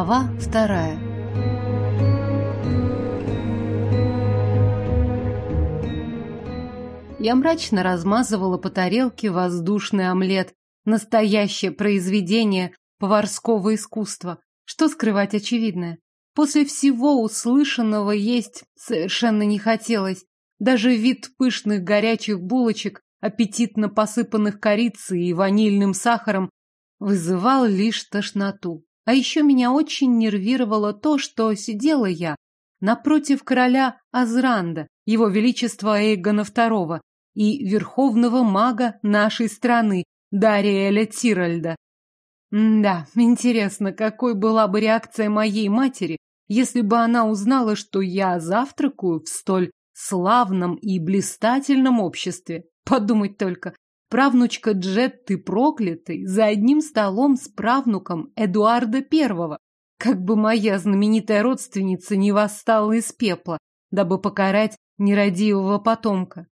Глава вторая Я мрачно размазывала по тарелке воздушный омлет, настоящее произведение поварского искусства. Что скрывать очевидное? После всего услышанного есть совершенно не хотелось. Даже вид пышных горячих булочек, аппетитно посыпанных корицей и ванильным сахаром, вызывал лишь тошноту. А еще меня очень нервировало то, что сидела я напротив короля Азранда, его величества Эйгона II, и верховного мага нашей страны, Дариэля Тиральда. да, интересно, какой была бы реакция моей матери, если бы она узнала, что я завтракаю в столь славном и блистательном обществе. Подумать только, правнучка Джетты проклятой за одним столом с правнуком Эдуарда Первого. Как бы моя знаменитая родственница не восстала из пепла, дабы покарать нерадивого потомка.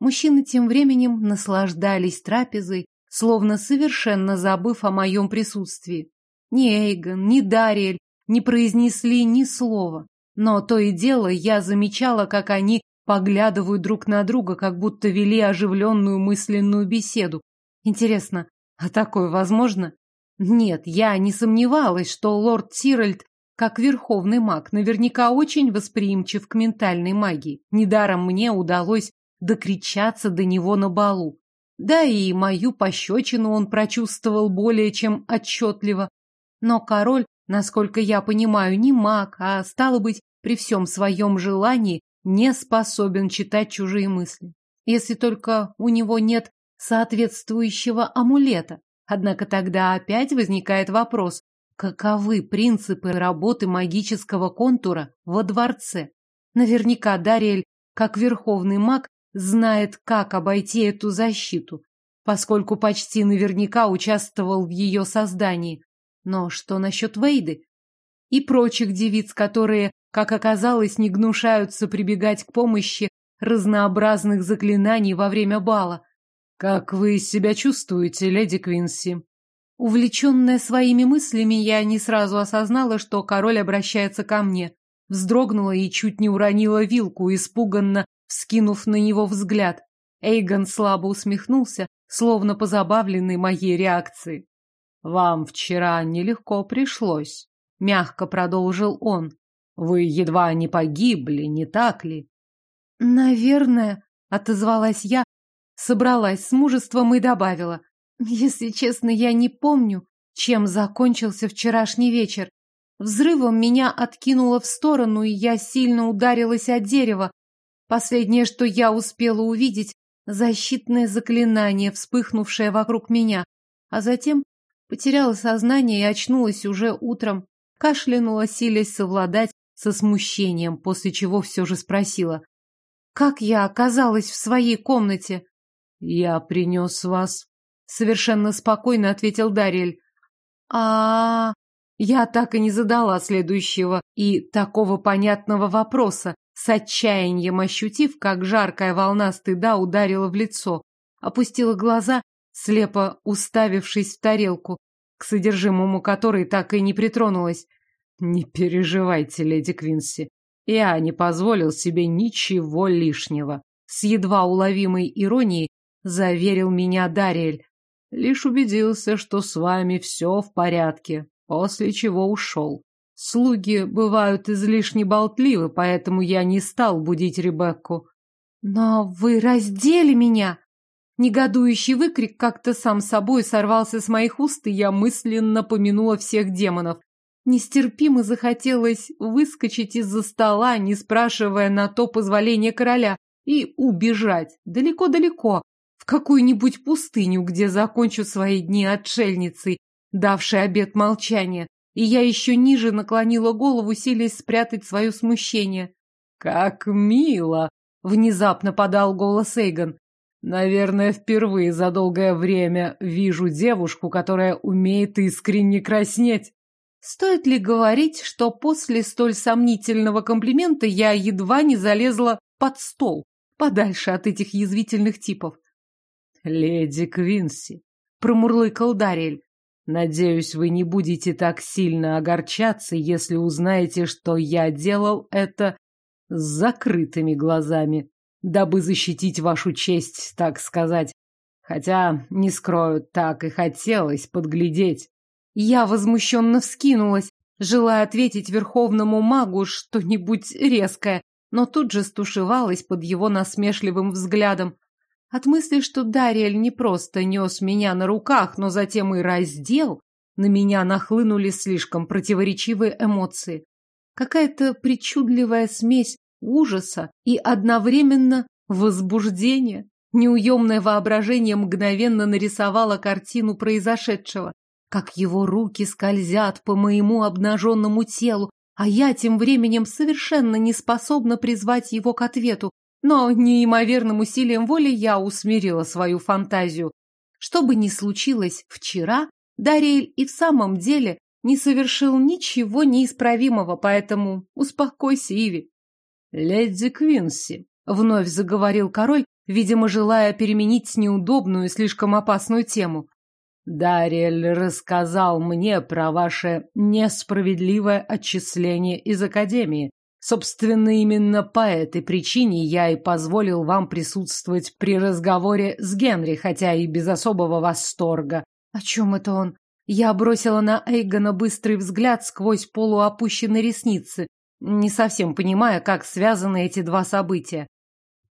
Мужчины тем временем наслаждались трапезой, словно совершенно забыв о моем присутствии. Ни Эйгон, ни Дариэль не произнесли ни слова, но то и дело я замечала, как они поглядывают друг на друга, как будто вели оживленную мысленную беседу. Интересно, а такое возможно? Нет, я не сомневалась, что лорд Тиральд, как верховный маг, наверняка очень восприимчив к ментальной магии. Недаром мне удалось докричаться до него на балу. Да и мою пощечину он прочувствовал более чем отчетливо. Но король, насколько я понимаю, не маг, а, стало быть, при всем своем желании не способен читать чужие мысли. Если только у него нет соответствующего амулета. Однако тогда опять возникает вопрос, каковы принципы работы магического контура во дворце? Наверняка Дариэль, как верховный маг, знает, как обойти эту защиту, поскольку почти наверняка участвовал в ее создании. Но что насчет Вейды? И прочих девиц, которые, Как оказалось, не гнушаются прибегать к помощи разнообразных заклинаний во время бала. «Как вы себя чувствуете, леди Квинси?» Увлеченная своими мыслями, я не сразу осознала, что король обращается ко мне. Вздрогнула и чуть не уронила вилку, испуганно вскинув на него взгляд. Эйгон слабо усмехнулся, словно позабавленный моей реакцией. «Вам вчера нелегко пришлось», — мягко продолжил он. Вы едва не погибли, не так ли? Наверное, отозвалась я, собралась с мужеством и добавила. Если честно, я не помню, чем закончился вчерашний вечер. Взрывом меня откинуло в сторону, и я сильно ударилась о дерево. Последнее, что я успела увидеть, защитное заклинание, вспыхнувшее вокруг меня. А затем потеряла сознание и очнулась уже утром. Кашлянула, силясь совладать со смущением, после чего все же спросила. «Как я оказалась в своей комнате?» «Я принес вас», — совершенно спокойно ответил Дарьель. а, -а, -а Я так и не задала следующего и такого понятного вопроса, с отчаянием ощутив, как жаркая волна стыда ударила в лицо. Опустила глаза, слепо уставившись в тарелку, к содержимому которой так и не притронулась. Не переживайте, леди Квинси. Я не позволил себе ничего лишнего. С едва уловимой иронией заверил меня Дарриэль. Лишь убедился, что с вами все в порядке, после чего ушел. Слуги бывают излишне болтливы, поэтому я не стал будить Ребекку. Но вы раздели меня! Негодующий выкрик как-то сам собой сорвался с моих уст, и я мысленно помянула всех демонов. Нестерпимо захотелось выскочить из-за стола, не спрашивая на то позволения короля, и убежать далеко-далеко, в какую-нибудь пустыню, где закончу свои дни отшельницей, давшей обет молчания и я еще ниже наклонила голову, силясь спрятать свое смущение. «Как мило!» — внезапно подал голос Эйгон. «Наверное, впервые за долгое время вижу девушку, которая умеет искренне краснеть». Стоит ли говорить, что после столь сомнительного комплимента я едва не залезла под стол, подальше от этих язвительных типов? «Леди Квинси», — промурлыкал Дарель, — «надеюсь, вы не будете так сильно огорчаться, если узнаете, что я делал это с закрытыми глазами, дабы защитить вашу честь, так сказать. Хотя, не скрою, так и хотелось подглядеть». Я возмущенно вскинулась, желая ответить верховному магу что-нибудь резкое, но тут же стушевалась под его насмешливым взглядом. От мысли, что Дариэль не просто нес меня на руках, но затем и раздел, на меня нахлынули слишком противоречивые эмоции. Какая-то причудливая смесь ужаса и одновременно возбуждения. Неуемное воображение мгновенно нарисовало картину произошедшего как его руки скользят по моему обнаженному телу, а я тем временем совершенно не способна призвать его к ответу, но неимоверным усилием воли я усмирила свою фантазию. Что бы ни случилось вчера, Дариэль и в самом деле не совершил ничего неисправимого, поэтому успокойся, Иви. «Леди Квинси», — вновь заговорил король, видимо, желая переменить неудобную и слишком опасную тему. Дариэль рассказал мне про ваше несправедливое отчисление из Академии. Собственно, именно по этой причине я и позволил вам присутствовать при разговоре с Генри, хотя и без особого восторга. О чем это он? Я бросила на Эйгона быстрый взгляд сквозь полуопущенные ресницы, не совсем понимая, как связаны эти два события.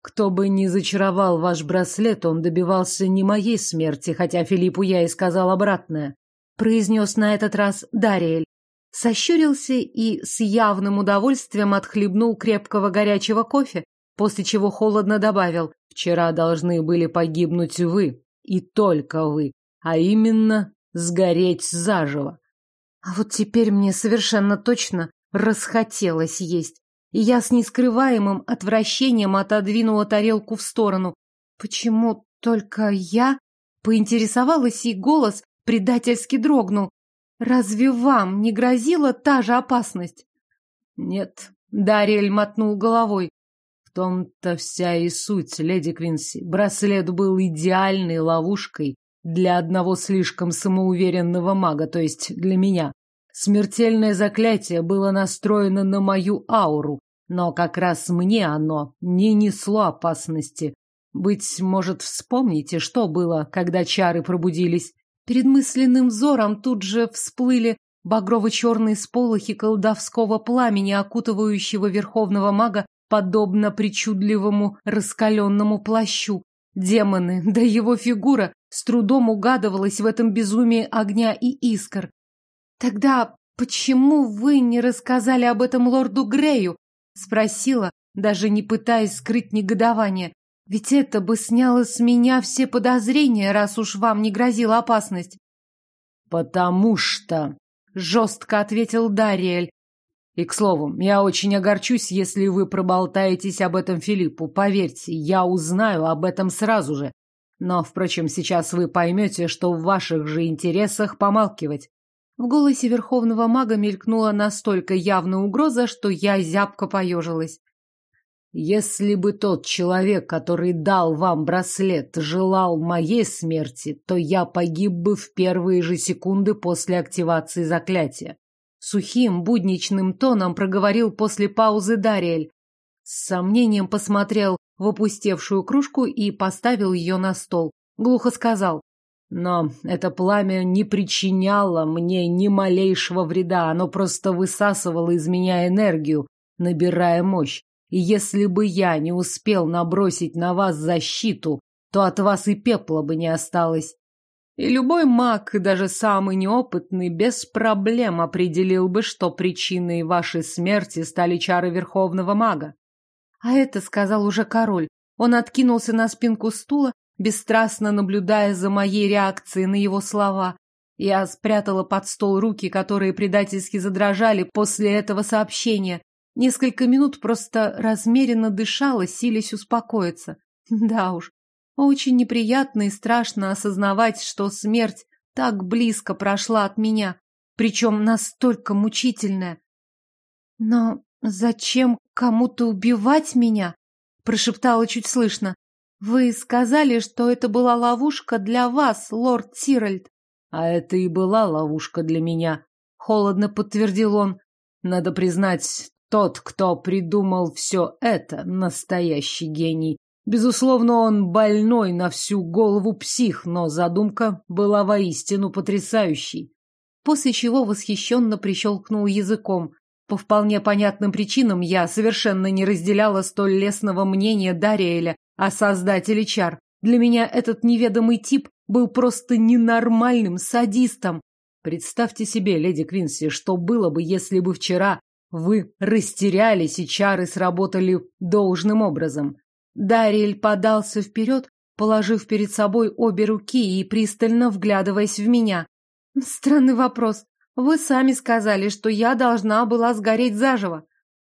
Кто бы ни зачаровал ваш браслет, он добивался не моей смерти, хотя Филиппу я и сказал обратное, произнес на этот раз Дариэль. Сощурился и с явным удовольствием отхлебнул крепкого горячего кофе, после чего холодно добавил «Вчера должны были погибнуть вы, и только вы, а именно сгореть заживо». А вот теперь мне совершенно точно расхотелось есть. Я с нескрываемым отвращением отодвинула тарелку в сторону. Почему только я? Поинтересовалась, и голос предательски дрогнул. Разве вам не грозила та же опасность? Нет, Дарриэль мотнул головой. В том-то вся и суть, леди Квинси. Браслет был идеальной ловушкой для одного слишком самоуверенного мага, то есть для меня. Смертельное заклятие было настроено на мою ауру, но как раз мне оно не несло опасности. Быть может, вспомните, что было, когда чары пробудились. Перед мысленным взором тут же всплыли багрово-черные сполохи колдовского пламени, окутывающего верховного мага, подобно причудливому раскаленному плащу. Демоны, да его фигура с трудом угадывалась в этом безумии огня и искр. Тогда почему вы не рассказали об этом лорду Грею? Спросила, даже не пытаясь скрыть негодование. Ведь это бы сняло с меня все подозрения, раз уж вам не грозила опасность. Потому что... Жестко ответил Дариэль. И, к слову, я очень огорчусь, если вы проболтаетесь об этом Филиппу. Поверьте, я узнаю об этом сразу же. Но, впрочем, сейчас вы поймете, что в ваших же интересах помалкивать. В голосе верховного мага мелькнула настолько явная угроза, что я зябко поежилась. «Если бы тот человек, который дал вам браслет, желал моей смерти, то я погиб бы в первые же секунды после активации заклятия». Сухим, будничным тоном проговорил после паузы Дариэль. С сомнением посмотрел в опустевшую кружку и поставил ее на стол. Глухо сказал. Но это пламя не причиняло мне ни малейшего вреда, оно просто высасывало из меня энергию, набирая мощь. И если бы я не успел набросить на вас защиту, то от вас и пепла бы не осталось. И любой маг, даже самый неопытный, без проблем определил бы, что причиной вашей смерти стали чары верховного мага. А это сказал уже король. Он откинулся на спинку стула бесстрастно наблюдая за моей реакцией на его слова. Я спрятала под стол руки, которые предательски задрожали после этого сообщения. Несколько минут просто размеренно дышала, силясь успокоиться. Да уж, очень неприятно и страшно осознавать, что смерть так близко прошла от меня, причем настолько мучительная. Но зачем кому-то убивать меня? Прошептала чуть слышно. Вы сказали, что это была ловушка для вас, лорд Тиральд. А это и была ловушка для меня, холодно подтвердил он. Надо признать, тот, кто придумал все это, настоящий гений. Безусловно, он больной на всю голову псих, но задумка была воистину потрясающей. После чего восхищенно прищелкнул языком. По вполне понятным причинам я совершенно не разделяла столь лестного мнения Дариэля, а создатели чар. Для меня этот неведомый тип был просто ненормальным садистом. Представьте себе, леди Квинси, что было бы, если бы вчера вы растерялись и чары сработали должным образом. Дариэль подался вперед, положив перед собой обе руки и пристально вглядываясь в меня. Странный вопрос. Вы сами сказали, что я должна была сгореть заживо.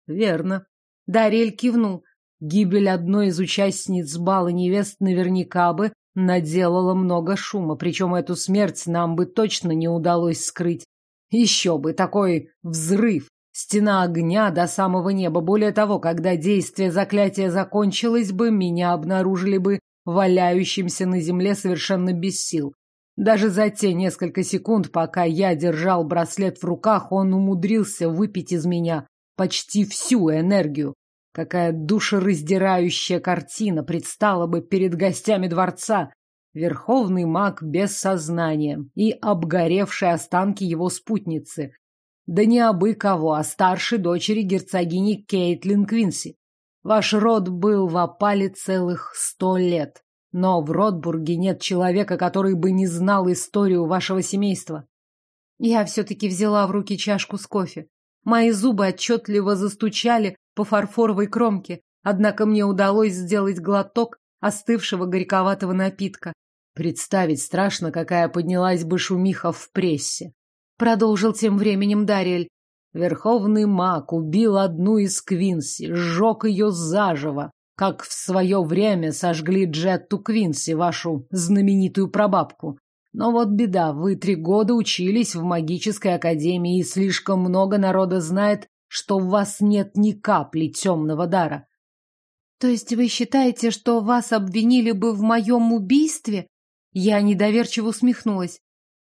Верно. Дариэль кивнул. Гибель одной из участниц бала невест наверняка бы наделала много шума, причем эту смерть нам бы точно не удалось скрыть. Еще бы, такой взрыв, стена огня до самого неба. Более того, когда действие заклятия закончилось бы, меня обнаружили бы валяющимся на земле совершенно без сил. Даже за те несколько секунд, пока я держал браслет в руках, он умудрился выпить из меня почти всю энергию. Какая душераздирающая картина предстала бы перед гостями дворца! Верховный маг без сознания и обгоревшие останки его спутницы. Да не абы кого, а старшей дочери герцогини Кейтлин Квинси. Ваш род был в опале целых сто лет. Но в Ротбурге нет человека, который бы не знал историю вашего семейства. Я все-таки взяла в руки чашку с кофе. Мои зубы отчетливо застучали по фарфоровой кромке, однако мне удалось сделать глоток остывшего горьковатого напитка. Представить страшно, какая поднялась бы шумиха в прессе. Продолжил тем временем Дариэль. Верховный маг убил одну из Квинси, сжег ее заживо, как в свое время сожгли Джетту Квинси, вашу знаменитую прабабку. Но вот беда, вы три года учились в магической академии, и слишком много народа знает, что у вас нет ни капли темного дара. То есть вы считаете, что вас обвинили бы в моем убийстве? Я недоверчиво усмехнулась.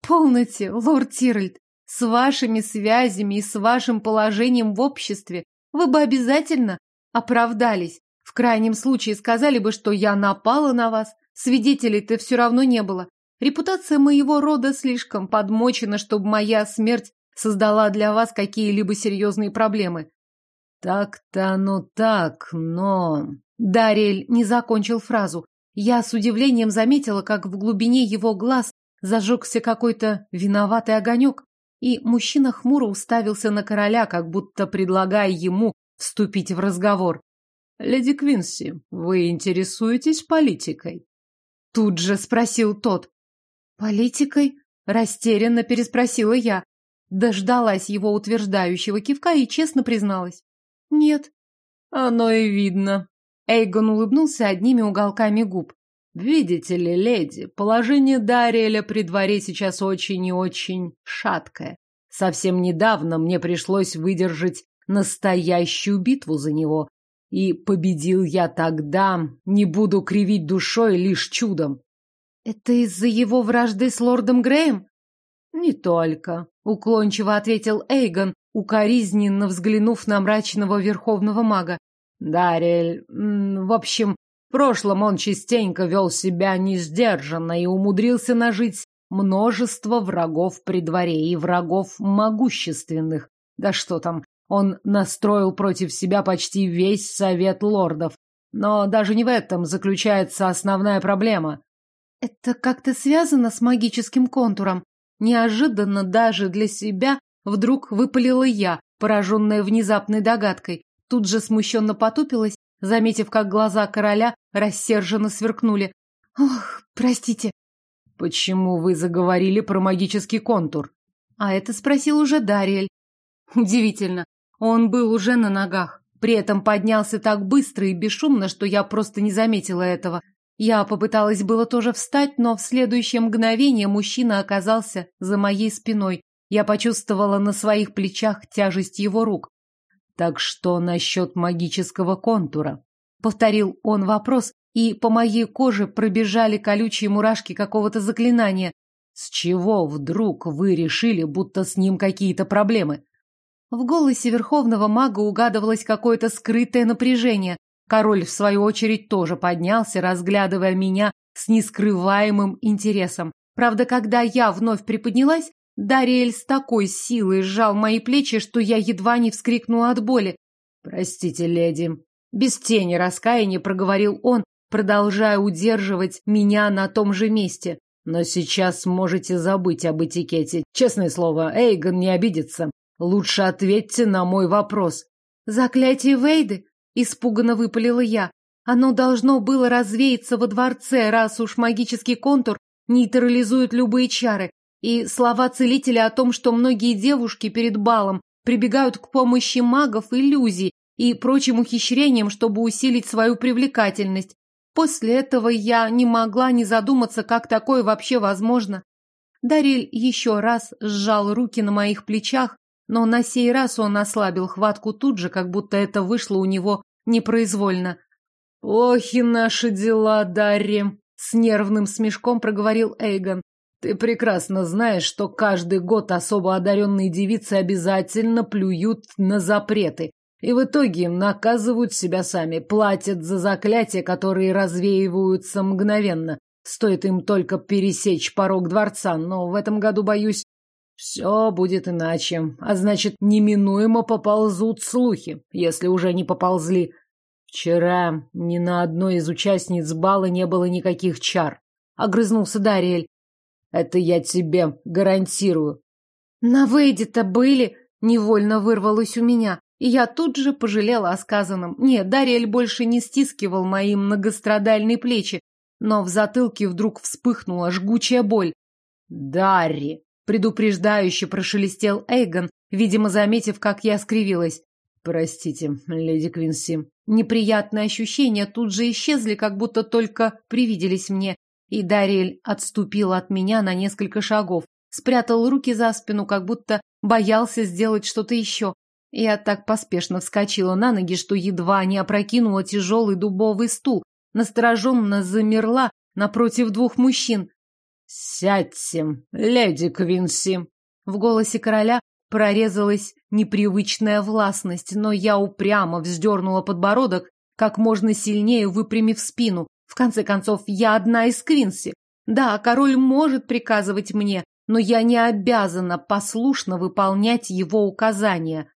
Полноте, лорд Тиральд, с вашими связями и с вашим положением в обществе вы бы обязательно оправдались. В крайнем случае сказали бы, что я напала на вас. Свидетелей-то все равно не было. Репутация моего рода слишком подмочена, чтобы моя смерть создала для вас какие-либо серьезные проблемы. Так-то оно так, но... Дариэль не закончил фразу. Я с удивлением заметила, как в глубине его глаз зажегся какой-то виноватый огонек, и мужчина хмуро уставился на короля, как будто предлагая ему вступить в разговор. «Леди Квинси, вы интересуетесь политикой?» Тут же спросил тот. «Политикой?» – растерянно переспросила я. Дождалась его утверждающего кивка и честно призналась. «Нет». «Оно и видно». Эйгон улыбнулся одними уголками губ. «Видите ли, леди, положение Дариэля при дворе сейчас очень и очень шаткое. Совсем недавно мне пришлось выдержать настоящую битву за него. И победил я тогда, не буду кривить душой, лишь чудом. Это из-за его вражды с лордом Греем? Не только, уклончиво ответил Эйгон, укоризненно взглянув на мрачного верховного мага. Дарель, в общем, в прошлом он частенько вел себя несдержанно и умудрился нажить множество врагов при дворе и врагов могущественных. Да что там, он настроил против себя почти весь совет лордов. Но даже не в этом заключается основная проблема. Это как-то связано с магическим контуром. Неожиданно даже для себя вдруг выпалила я, пораженная внезапной догадкой. Тут же смущенно потупилась, заметив, как глаза короля рассерженно сверкнули. «Ох, простите». «Почему вы заговорили про магический контур?» А это спросил уже Дариэль. Удивительно. Он был уже на ногах. При этом поднялся так быстро и бесшумно, что я просто не заметила этого. Я попыталась было тоже встать, но в следующее мгновение мужчина оказался за моей спиной. Я почувствовала на своих плечах тяжесть его рук. «Так что насчет магического контура?» Повторил он вопрос, и по моей коже пробежали колючие мурашки какого-то заклинания. С чего вдруг вы решили, будто с ним какие-то проблемы? В голосе верховного мага угадывалось какое-то скрытое напряжение. Король, в свою очередь, тоже поднялся, разглядывая меня с нескрываемым интересом. Правда, когда я вновь приподнялась, Дариэль с такой силой сжал мои плечи, что я едва не вскрикнула от боли. «Простите, леди». Без тени раскаяния проговорил он, продолжая удерживать меня на том же месте. «Но сейчас можете забыть об этикете. Честное слово, Эйгон не обидится. Лучше ответьте на мой вопрос». «Заклятие Вейды?» Испуганно выпалила я. Оно должно было развеяться во дворце, раз уж магический контур нейтрализует любые чары. И слова целителя о том, что многие девушки перед балом прибегают к помощи магов, иллюзий и прочим ухищрениям, чтобы усилить свою привлекательность. После этого я не могла не задуматься, как такое вообще возможно. Дариль еще раз сжал руки на моих плечах, но на сей раз он ослабил хватку тут же, как будто это вышло у него непроизвольно. «Охи наши дела, Дарри!» — с нервным смешком проговорил Эйгон. «Ты прекрасно знаешь, что каждый год особо одаренные девицы обязательно плюют на запреты, и в итоге наказывают себя сами, платят за заклятия, которые развеиваются мгновенно. Стоит им только пересечь порог дворца, но в этом году, боюсь, все будет иначе. А значит, неминуемо поползут слухи, если уже не поползли. Вчера ни на одной из участниц бала не было никаких чар. Огрызнулся Дариэль. Это я тебе гарантирую. На выйде-то были, невольно вырвалось у меня. И я тут же пожалела о сказанном. Нет, Дариэль больше не стискивал мои многострадальные плечи, но в затылке вдруг вспыхнула жгучая боль. «Дарри!» предупреждающе прошелестел Эйгон, видимо, заметив, как я скривилась. «Простите, леди Квинси». Неприятные ощущения тут же исчезли, как будто только привиделись мне, и Дарриэль отступил от меня на несколько шагов, спрятал руки за спину, как будто боялся сделать что-то еще. Я так поспешно вскочила на ноги, что едва не опрокинула тяжелый дубовый стул, настороженно замерла напротив двух мужчин. «Сядьте, леди Квинси!» В голосе короля прорезалась непривычная властность, но я упрямо вздернула подбородок, как можно сильнее выпрямив спину. В конце концов, я одна из Квинси. Да, король может приказывать мне, но я не обязана послушно выполнять его указания.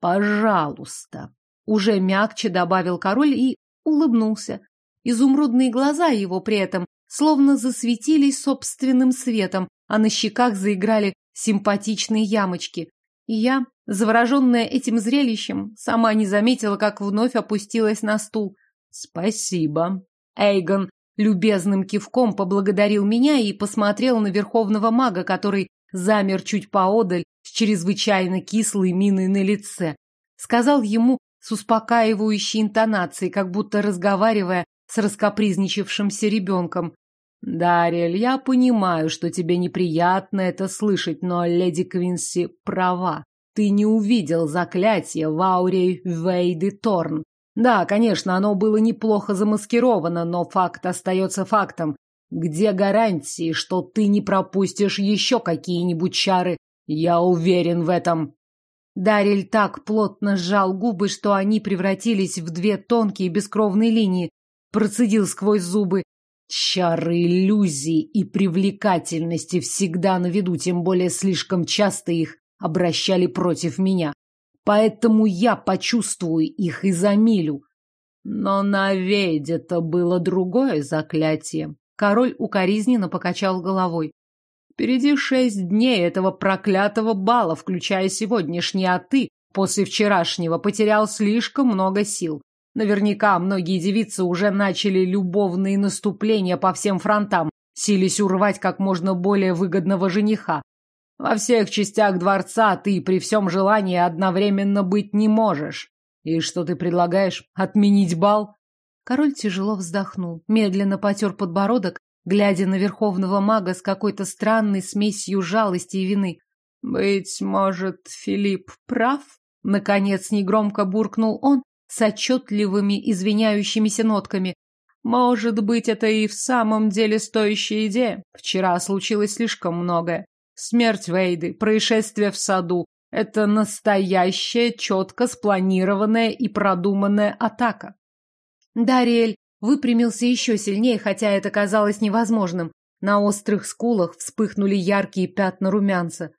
Пожалуйста. Уже мягче добавил король и улыбнулся. Изумрудные глаза его при этом словно засветились собственным светом, а на щеках заиграли симпатичные ямочки. И я, завороженная этим зрелищем, сама не заметила, как вновь опустилась на стул. «Спасибо». Эйгон любезным кивком поблагодарил меня и посмотрел на верховного мага, который замер чуть поодаль с чрезвычайно кислой миной на лице. Сказал ему с успокаивающей интонацией, как будто разговаривая с раскопризничавшимся ребенком. Дарриэль, я понимаю, что тебе неприятно это слышать, но леди Квинси права. Ты не увидел заклятие в ауре Вейды Торн. Да, конечно, оно было неплохо замаскировано, но факт остается фактом. Где гарантии, что ты не пропустишь еще какие-нибудь чары? Я уверен в этом. Дариль так плотно сжал губы, что они превратились в две тонкие бескровные линии. Процедил сквозь зубы. Чары иллюзий и привлекательности всегда на виду, тем более слишком часто их обращали против меня. Поэтому я почувствую их и замилю. Но на Веде-то было другое заклятие. Король укоризненно покачал головой. Впереди шесть дней этого проклятого бала, включая сегодняшний, а ты после вчерашнего потерял слишком много сил. Наверняка многие девицы уже начали любовные наступления по всем фронтам, сились урвать как можно более выгодного жениха. Во всех частях дворца ты при всем желании одновременно быть не можешь. И что ты предлагаешь? Отменить бал? Король тяжело вздохнул, медленно потер подбородок, глядя на верховного мага с какой-то странной смесью жалости и вины. «Быть может, Филипп прав?» Наконец негромко буркнул он, сочетливыми извиняющимися нотками. «Может быть, это и в самом деле стоящая идея. Вчера случилось слишком многое. Смерть Вейды, происшествие в саду. Это настоящая, четко спланированная и продуманная атака». Дариэль выпрямился еще сильнее, хотя это казалось невозможным. На острых скулах вспыхнули яркие пятна румянца.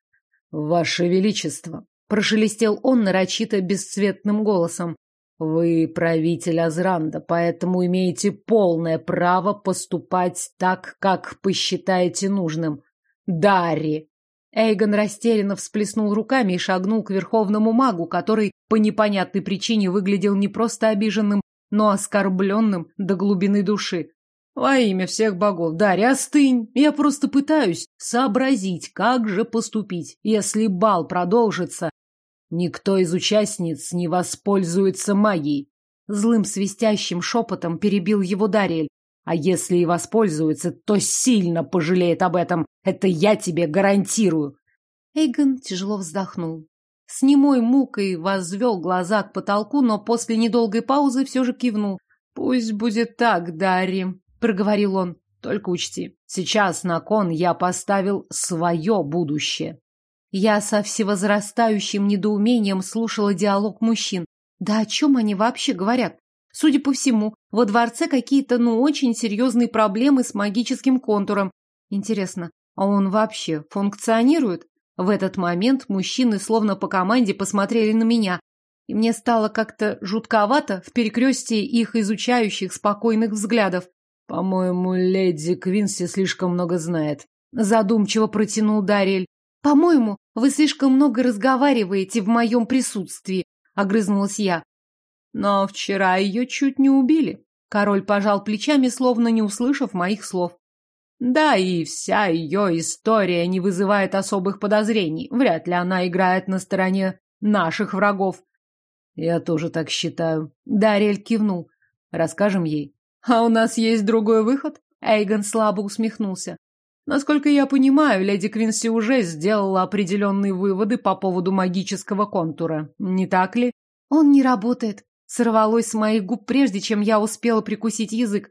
«Ваше Величество!» – прошелестел он нарочито бесцветным голосом. Вы правитель Азранда, поэтому имеете полное право поступать так, как посчитаете нужным. Дари. Эйгон растерянно всплеснул руками и шагнул к верховному магу, который по непонятной причине выглядел не просто обиженным, но оскорбленным до глубины души. Во имя всех богов, Дари, остынь! Я просто пытаюсь сообразить, как же поступить. Если бал продолжится, Никто из участниц не воспользуется магией. Злым свистящим шепотом перебил его Дариэль. А если и воспользуется, то сильно пожалеет об этом. Это я тебе гарантирую. Эйгон тяжело вздохнул. С немой мукой возвел глаза к потолку, но после недолгой паузы все же кивнул. «Пусть будет так, Дарри», — проговорил он. «Только учти, сейчас на кон я поставил свое будущее». Я со всевозрастающим недоумением слушала диалог мужчин. Да о чем они вообще говорят? Судя по всему, во дворце какие-то, ну, очень серьезные проблемы с магическим контуром. Интересно, а он вообще функционирует? В этот момент мужчины словно по команде посмотрели на меня, и мне стало как-то жутковато в перекрестии их изучающих спокойных взглядов. «По-моему, леди Квинси слишком много знает», — задумчиво протянул Дарель. «По-моему, вы слишком много разговариваете в моем присутствии», — огрызнулась я. «Но вчера ее чуть не убили», — король пожал плечами, словно не услышав моих слов. «Да, и вся ее история не вызывает особых подозрений. Вряд ли она играет на стороне наших врагов». «Я тоже так считаю», — Дарель кивнул. «Расскажем ей». «А у нас есть другой выход?» Эйгон слабо усмехнулся. Насколько я понимаю, леди Квинси уже сделала определенные выводы по поводу магического контура. Не так ли? Он не работает. Сорвалось с моих губ, прежде чем я успела прикусить язык.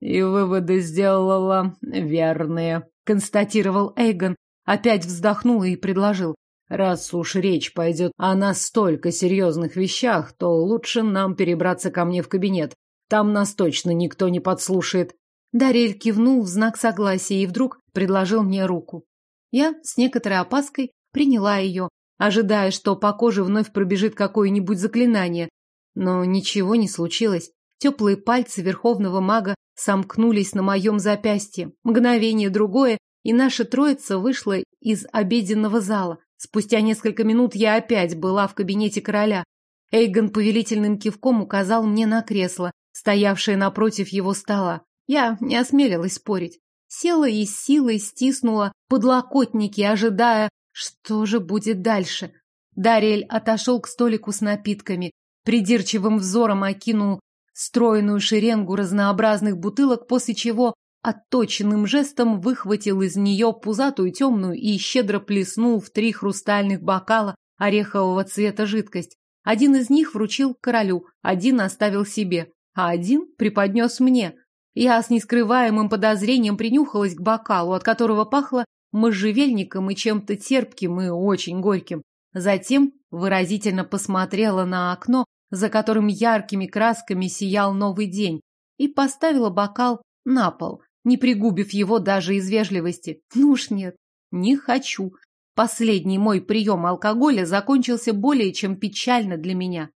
И выводы сделала верные, констатировал Эйгон. Опять вздохнул и предложил. Раз уж речь пойдет о настолько серьезных вещах, то лучше нам перебраться ко мне в кабинет. Там нас точно никто не подслушает. Дарель кивнул в знак согласия и вдруг предложил мне руку. Я с некоторой опаской приняла ее, ожидая, что по коже вновь пробежит какое-нибудь заклинание. Но ничего не случилось. Теплые пальцы верховного мага сомкнулись на моем запястье. Мгновение другое, и наша троица вышла из обеденного зала. Спустя несколько минут я опять была в кабинете короля. Эйгон повелительным кивком указал мне на кресло, стоявшее напротив его стола. Я не осмелилась спорить села и силой стиснула подлокотники, ожидая, что же будет дальше. Дарель отошел к столику с напитками, придирчивым взором окинул стройную шеренгу разнообразных бутылок, после чего отточенным жестом выхватил из нее пузатую темную и щедро плеснул в три хрустальных бокала орехового цвета жидкость. Один из них вручил королю, один оставил себе, а один преподнес мне – Я с нескрываемым подозрением принюхалась к бокалу, от которого пахло можжевельником и чем-то терпким и очень горьким. Затем выразительно посмотрела на окно, за которым яркими красками сиял новый день, и поставила бокал на пол, не пригубив его даже из вежливости. Ну уж нет, не хочу. Последний мой прием алкоголя закончился более чем печально для меня.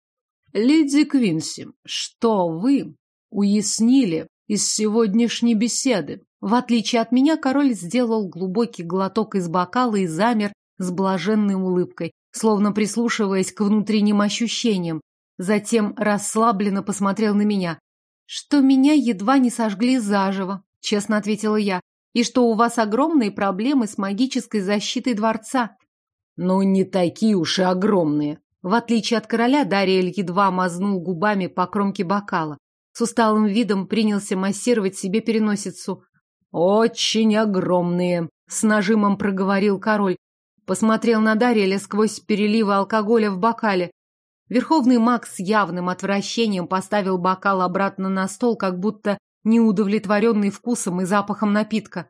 Леди Квинси, что вы уяснили из сегодняшней беседы. В отличие от меня, король сделал глубокий глоток из бокала и замер с блаженной улыбкой, словно прислушиваясь к внутренним ощущениям. Затем расслабленно посмотрел на меня. «Что меня едва не сожгли заживо», — честно ответила я, «и что у вас огромные проблемы с магической защитой дворца». «Ну, не такие уж и огромные». В отличие от короля, Дариэль едва мазнул губами по кромке бокала. С усталым видом принялся массировать себе переносицу. «Очень огромные», — с нажимом проговорил король. Посмотрел на Дариэля сквозь переливы алкоголя в бокале. Верховный маг с явным отвращением поставил бокал обратно на стол, как будто неудовлетворенный вкусом и запахом напитка.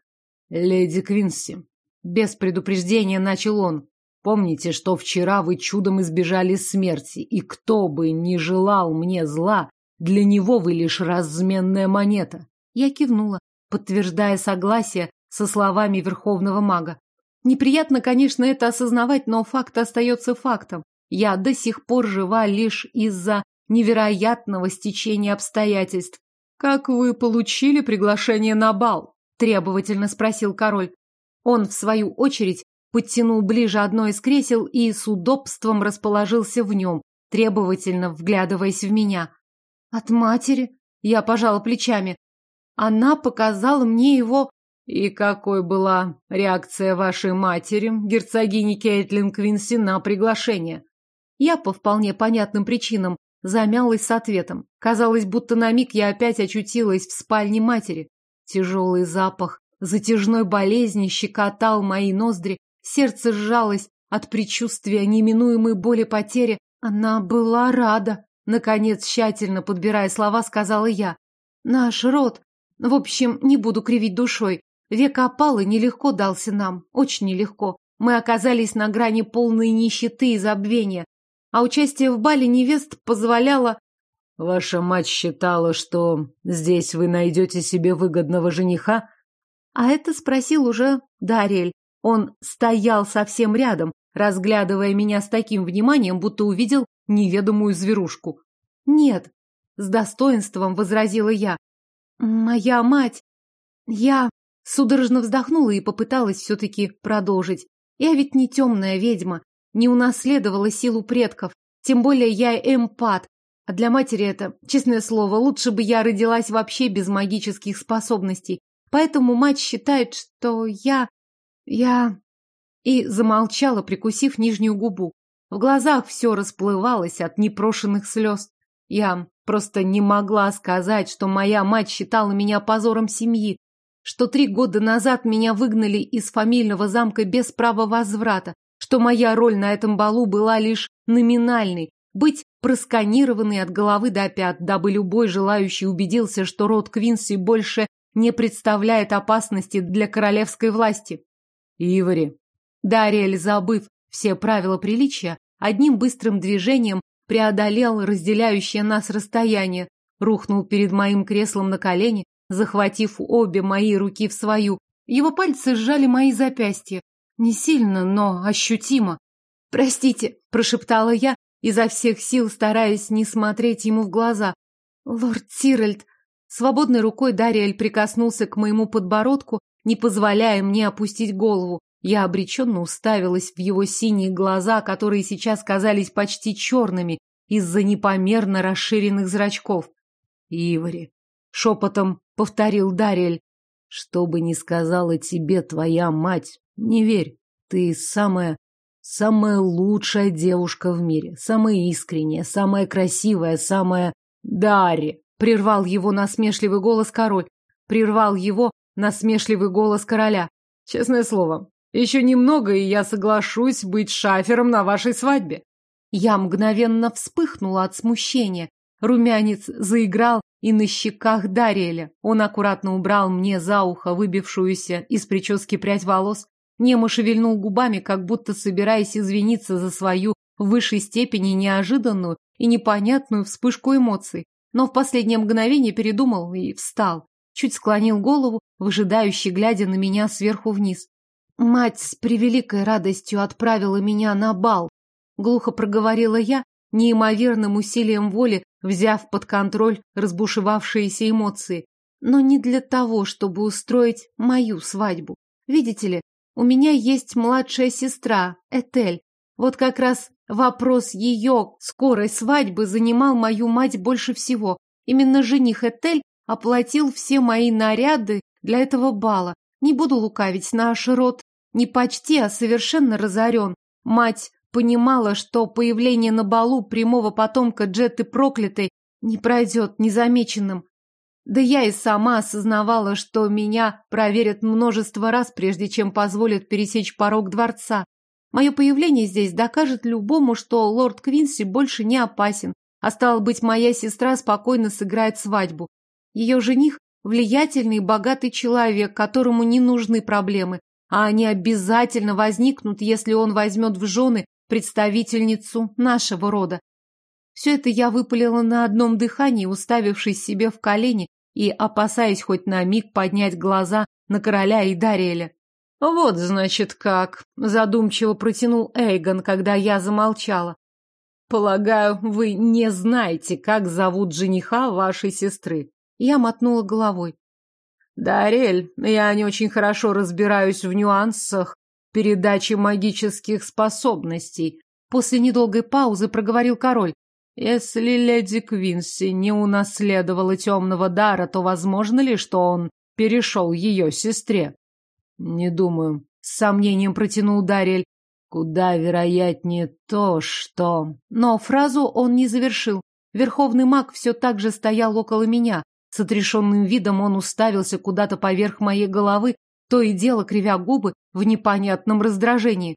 «Леди Квинси», — без предупреждения начал он, — «помните, что вчера вы чудом избежали смерти, и кто бы не желал мне зла, Для него вы лишь разменная монета. Я кивнула, подтверждая согласие со словами верховного мага. Неприятно, конечно, это осознавать, но факт остается фактом. Я до сих пор жива лишь из-за невероятного стечения обстоятельств. «Как вы получили приглашение на бал?» – требовательно спросил король. Он, в свою очередь, подтянул ближе одно из кресел и с удобством расположился в нем, требовательно вглядываясь в меня. От матери? Я пожала плечами. Она показала мне его... И какой была реакция вашей матери, герцогини Кейтлин Квинси, на приглашение? Я по вполне понятным причинам замялась с ответом. Казалось, будто на миг я опять очутилась в спальне матери. Тяжелый запах затяжной болезни щекотал мои ноздри, сердце сжалось от предчувствия неминуемой боли потери. Она была рада. Наконец, тщательно подбирая слова, сказала я. Наш род. В общем, не буду кривить душой. Век опалы нелегко дался нам, очень нелегко. Мы оказались на грани полной нищеты и забвения. А участие в бале невест позволяло... Ваша мать считала, что здесь вы найдете себе выгодного жениха? А это спросил уже Дарель. Он стоял совсем рядом, разглядывая меня с таким вниманием, будто увидел неведомую зверушку. «Нет!» — с достоинством возразила я. «Моя мать! Я...» Судорожно вздохнула и попыталась все-таки продолжить. «Я ведь не темная ведьма, не унаследовала силу предков, тем более я эмпат, а для матери это, честное слово, лучше бы я родилась вообще без магических способностей. Поэтому мать считает, что я... я...» И замолчала, прикусив нижнюю губу. В глазах все расплывалось от непрошенных слез. Я просто не могла сказать, что моя мать считала меня позором семьи, что три года назад меня выгнали из фамильного замка без права возврата, что моя роль на этом балу была лишь номинальной, быть просканированной от головы до пят, дабы любой желающий убедился, что род Квинси больше не представляет опасности для королевской власти. Ивари, Дариэль, забыв, все правила приличия, одним быстрым движением преодолел разделяющее нас расстояние, рухнул перед моим креслом на колени, захватив обе мои руки в свою. Его пальцы сжали мои запястья. Не сильно, но ощутимо. «Простите», — прошептала я, изо всех сил стараясь не смотреть ему в глаза. «Лорд Тиральд!» Свободной рукой Дариэль прикоснулся к моему подбородку, не позволяя мне опустить голову. Я обреченно уставилась в его синие глаза, которые сейчас казались почти черными из-за непомерно расширенных зрачков. Ивари шепотом повторил Дарель, — «что бы ни сказала тебе твоя мать, не верь, ты самая, самая лучшая девушка в мире, самая искренняя, самая красивая, самая... Дарри!» — прервал его насмешливый голос король, прервал его насмешливый голос короля. Честное слово, еще немного, и я соглашусь быть шафером на вашей свадьбе. Я мгновенно вспыхнула от смущения. Румянец заиграл и на щеках Дариэля. Он аккуратно убрал мне за ухо выбившуюся из прически прядь волос. Немо шевельнул губами, как будто собираясь извиниться за свою в высшей степени неожиданную и непонятную вспышку эмоций. Но в последнее мгновение передумал и встал. Чуть склонил голову, выжидающий, глядя на меня сверху вниз. Мать с превеликой радостью отправила меня на бал. Глухо проговорила я, неимоверным усилием воли, взяв под контроль разбушевавшиеся эмоции. Но не для того, чтобы устроить мою свадьбу. Видите ли, у меня есть младшая сестра, Этель. Вот как раз вопрос ее скорой свадьбы занимал мою мать больше всего. Именно жених Этель оплатил все мои наряды для этого бала. Не буду лукавить, наш род не почти, а совершенно разорен. Мать понимала, что появление на балу прямого потомка Джетты проклятой не пройдет незамеченным. Да я и сама осознавала, что меня проверят множество раз, прежде чем позволят пересечь порог дворца. Мое появление здесь докажет любому, что лорд Квинси больше не опасен, а стало быть, моя сестра спокойно сыграет свадьбу. Ее жених – влиятельный и богатый человек, которому не нужны проблемы, а они обязательно возникнут, если он возьмет в жены представительницу нашего рода. Все это я выпалила на одном дыхании, уставившись себе в колени и опасаясь хоть на миг поднять глаза на короля и Дариэля. «Вот, значит, как!» – задумчиво протянул Эйгон, когда я замолчала. «Полагаю, вы не знаете, как зовут жениха вашей сестры?» Я мотнула головой. «Дарель, я не очень хорошо разбираюсь в нюансах передачи магических способностей», после недолгой паузы проговорил король. «Если леди Квинси не унаследовала темного дара, то возможно ли, что он перешел ее сестре?» «Не думаю», — с сомнением протянул Дарель. «Куда вероятнее то, что...» Но фразу он не завершил. Верховный маг все так же стоял около меня. С с отрешенным видом он уставился куда-то поверх моей головы, то и дело кривя губы в непонятном раздражении.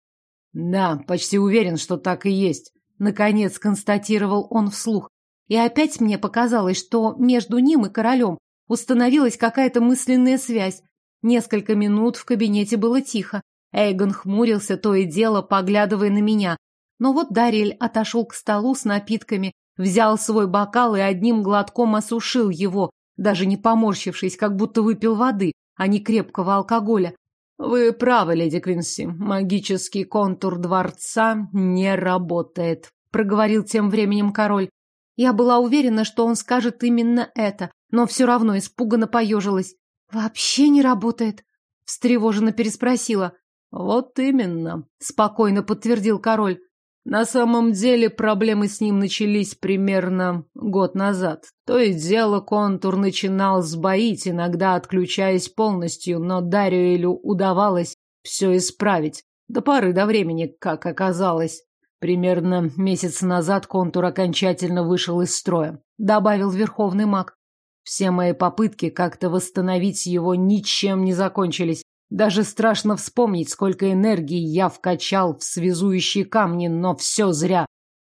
«Да, почти уверен, что так и есть», — наконец констатировал он вслух. И опять мне показалось, что между ним и королем установилась какая-то мысленная связь. Несколько минут в кабинете было тихо. Эйгон хмурился, то и дело поглядывая на меня. Но вот Дарель отошел к столу с напитками, взял свой бокал и одним глотком осушил его, даже не поморщившись, как будто выпил воды, а не крепкого алкоголя. «Вы правы, леди Квинси, магический контур дворца не работает», — проговорил тем временем король. Я была уверена, что он скажет именно это, но все равно испуганно поежилась. «Вообще не работает?» — встревоженно переспросила. «Вот именно», — спокойно подтвердил король. На самом деле проблемы с ним начались примерно год назад. То и дело контур начинал сбоить, иногда отключаясь полностью, но Дариэлю удавалось все исправить. До поры до времени, как оказалось. Примерно месяц назад контур окончательно вышел из строя, добавил верховный маг. Все мои попытки как-то восстановить его ничем не закончились. Даже страшно вспомнить, сколько энергии я вкачал в связующие камни, но все зря.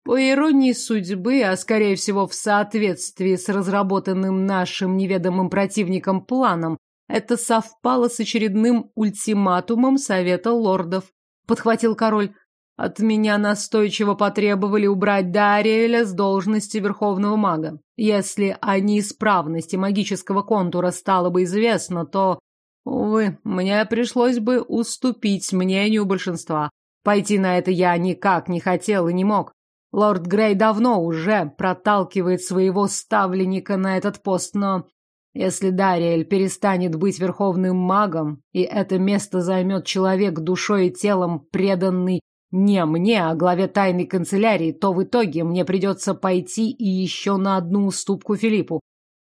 По иронии судьбы, а скорее всего в соответствии с разработанным нашим неведомым противником планом, это совпало с очередным ультиматумом Совета лордов. Подхватил король. От меня настойчиво потребовали убрать Дариэля с должности верховного мага. Если о неисправности магического контура стало бы известно, то Увы, мне пришлось бы уступить мнению большинства. Пойти на это я никак не хотел и не мог. Лорд Грей давно уже проталкивает своего ставленника на этот пост, но если Дариэль перестанет быть верховным магом, и это место займет человек душой и телом, преданный не мне, а главе тайной канцелярии, то в итоге мне придется пойти и еще на одну уступку Филиппу.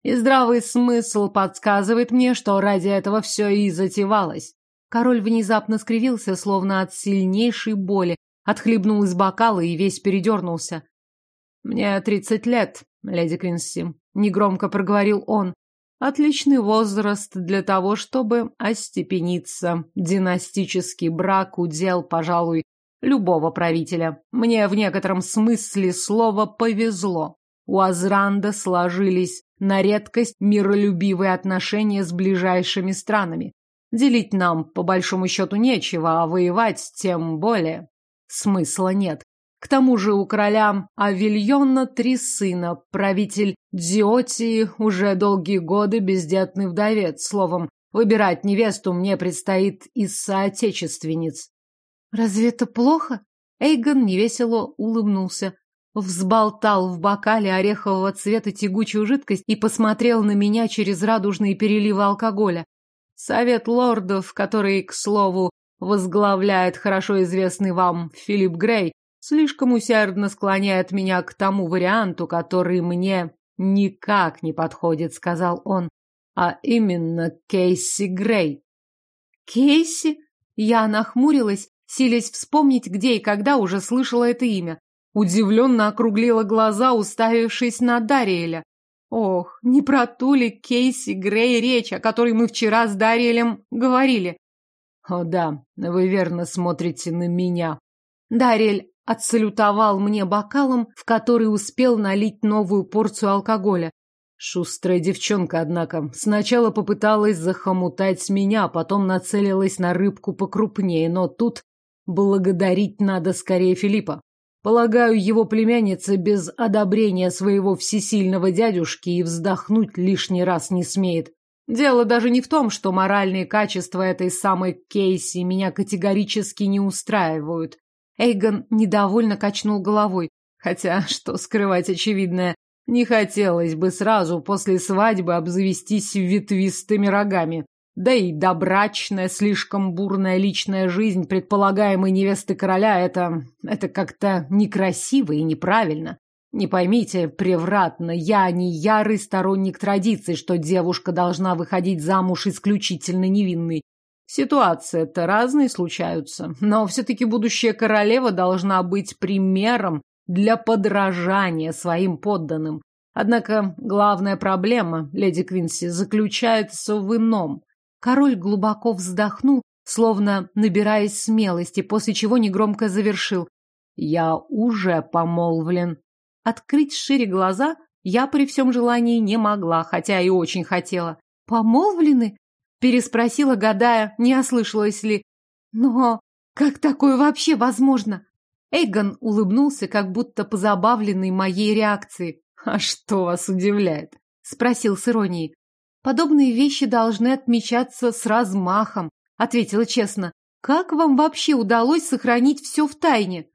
И здравый смысл подсказывает мне, что ради этого все и затевалось. Король внезапно скривился, словно от сильнейшей боли, отхлебнул из бокала и весь передернулся. «Мне тридцать лет, леди Квинси», — негромко проговорил он. «Отличный возраст для того, чтобы остепениться. Династический брак удел, пожалуй, любого правителя. Мне в некотором смысле слова повезло. У Азранда сложились на редкость миролюбивые отношения с ближайшими странами. Делить нам, по большому счету, нечего, а воевать тем более. Смысла нет. К тому же у короля Авильона три сына, правитель Дзиотии уже долгие годы бездетный вдовец, словом, выбирать невесту мне предстоит из соотечественниц. Разве это плохо? Эйгон невесело улыбнулся. Взболтал в бокале орехового цвета тягучую жидкость и посмотрел на меня через радужные переливы алкоголя. Совет лордов, который, к слову, возглавляет хорошо известный вам Филипп Грей, слишком усердно склоняет меня к тому варианту, который мне никак не подходит, сказал он, а именно Кейси Грей. Кейси? Я нахмурилась, силясь вспомнить, где и когда уже слышала это имя удивленно округлила глаза, уставившись на Дариэля. Ох, не про Тули, Кейси, Грей речь, о которой мы вчера с Дариэлем говорили. О да, вы верно смотрите на меня. Дариэль отсалютовал мне бокалом, в который успел налить новую порцию алкоголя. Шустрая девчонка, однако. Сначала попыталась захомутать меня, потом нацелилась на рыбку покрупнее, но тут благодарить надо скорее Филиппа. Полагаю, его племянница без одобрения своего всесильного дядюшки и вздохнуть лишний раз не смеет. Дело даже не в том, что моральные качества этой самой Кейси меня категорически не устраивают. Эйгон недовольно качнул головой, хотя, что скрывать очевидное, не хотелось бы сразу после свадьбы обзавестись ветвистыми рогами. Да и добрачная, слишком бурная личная жизнь предполагаемой невесты короля — это... это как-то некрасиво и неправильно. Не поймите превратно, я не ярый сторонник традиции, что девушка должна выходить замуж исключительно невинной. Ситуации-то разные случаются, но все-таки будущая королева должна быть примером для подражания своим подданным. Однако главная проблема, леди Квинси, заключается в ином. Король глубоко вздохнул, словно набираясь смелости, после чего негромко завершил. «Я уже помолвлен». Открыть шире глаза я при всем желании не могла, хотя и очень хотела. «Помолвлены?» – переспросила, гадая, не ослышалась ли. «Но как такое вообще возможно?» Эйгон улыбнулся, как будто позабавленный моей реакцией. «А что вас удивляет?» – спросил с иронией. Подобные вещи должны отмечаться с размахом, ответила честно. Как вам вообще удалось сохранить все в тайне?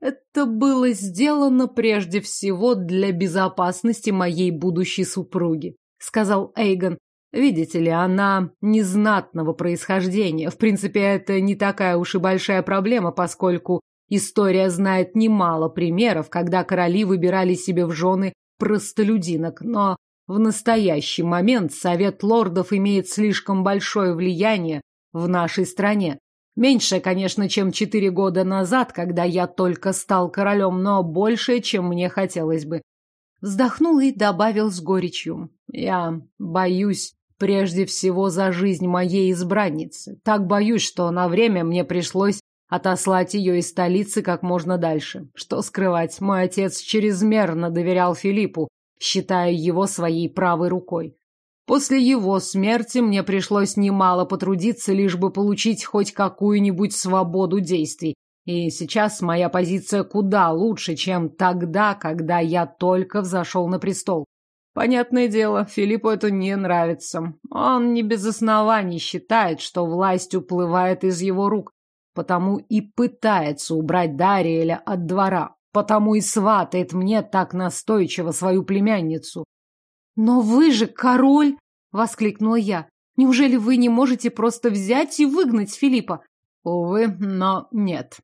Это было сделано прежде всего для безопасности моей будущей супруги, сказал Эйгон. Видите ли, она незнатного происхождения. В принципе, это не такая уж и большая проблема, поскольку история знает немало примеров, когда короли выбирали себе в жены простолюдинок, но в настоящий момент Совет Лордов имеет слишком большое влияние в нашей стране. Меньше, конечно, чем четыре года назад, когда я только стал королем, но больше, чем мне хотелось бы. Вздохнул и добавил с горечью. Я боюсь прежде всего за жизнь моей избранницы. Так боюсь, что на время мне пришлось отослать ее из столицы как можно дальше. Что скрывать, мой отец чрезмерно доверял Филиппу, считая его своей правой рукой. После его смерти мне пришлось немало потрудиться, лишь бы получить хоть какую-нибудь свободу действий. И сейчас моя позиция куда лучше, чем тогда, когда я только взошел на престол. Понятное дело, Филиппу это не нравится. Он не без оснований считает, что власть уплывает из его рук, потому и пытается убрать Дариэля от двора потому и сватает мне так настойчиво свою племянницу. — Но вы же король! — воскликнула я. — Неужели вы не можете просто взять и выгнать Филиппа? — Увы, но нет.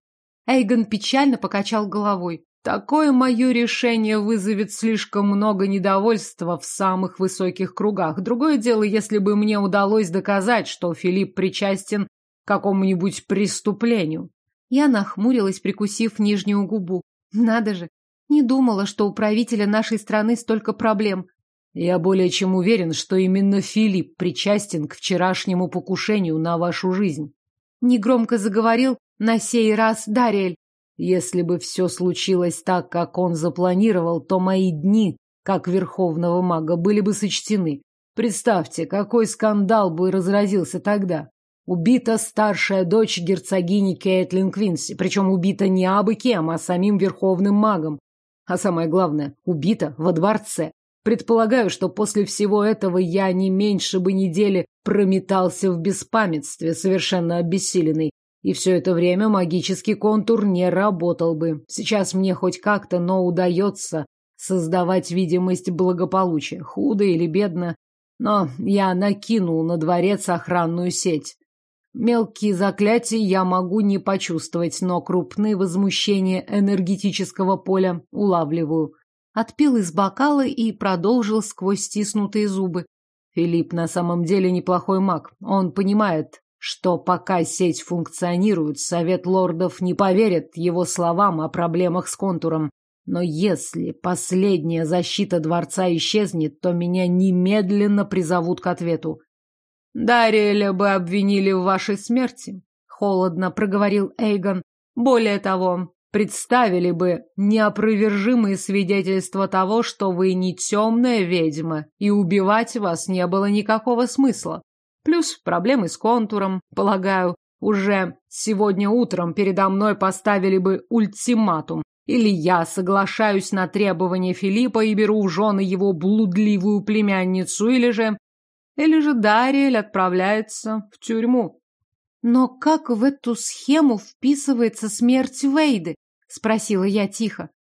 Эйгон печально покачал головой. — Такое мое решение вызовет слишком много недовольства в самых высоких кругах. Другое дело, если бы мне удалось доказать, что Филипп причастен к какому-нибудь преступлению. Я нахмурилась, прикусив нижнюю губу. Надо же, не думала, что у правителя нашей страны столько проблем. Я более чем уверен, что именно Филипп причастен к вчерашнему покушению на вашу жизнь. Негромко заговорил на сей раз Дариэль. Если бы все случилось так, как он запланировал, то мои дни, как верховного мага, были бы сочтены. Представьте, какой скандал бы разразился тогда убита старшая дочь герцогини Кейтлин Квинси, причем убита не абы кем, а самим верховным магом. А самое главное, убита во дворце. Предполагаю, что после всего этого я не меньше бы недели прометался в беспамятстве, совершенно обессиленный. И все это время магический контур не работал бы. Сейчас мне хоть как-то, но удается создавать видимость благополучия, худо или бедно. Но я накинул на дворец охранную сеть. Мелкие заклятия я могу не почувствовать, но крупные возмущения энергетического поля улавливаю. Отпил из бокала и продолжил сквозь стиснутые зубы. Филипп на самом деле неплохой маг. Он понимает, что пока сеть функционирует, Совет Лордов не поверит его словам о проблемах с контуром. Но если последняя защита дворца исчезнет, то меня немедленно призовут к ответу. Дарья бы обвинили в вашей смерти, холодно проговорил Эйгон. Более того, представили бы неопровержимые свидетельства того, что вы не темная ведьма, и убивать вас не было никакого смысла. Плюс проблемы с контуром, полагаю, уже сегодня утром передо мной поставили бы ультиматум. Или я соглашаюсь на требования Филиппа и беру в жены его блудливую племянницу, или же или же Дарья отправляется в тюрьму. Но как в эту схему вписывается смерть Вейды? Спросила я тихо.